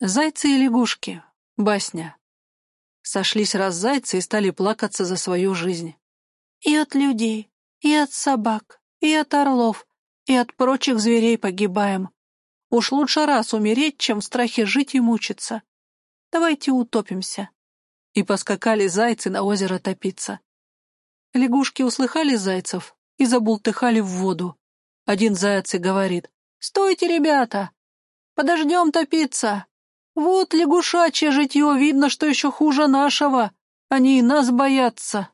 Зайцы и лягушки. Басня. Сошлись раз зайцы и стали плакаться за свою жизнь. И от людей, и от собак, и от орлов, и от прочих зверей погибаем. Уж лучше раз умереть, чем в страхе жить и мучиться. Давайте утопимся. И поскакали зайцы на озеро топиться. Лягушки услыхали зайцев и забултыхали в воду. Один заяц и говорит, «Стойте, ребята! Подождем топиться! Вот лягушачье житье, видно, что еще хуже нашего. Они и нас боятся!»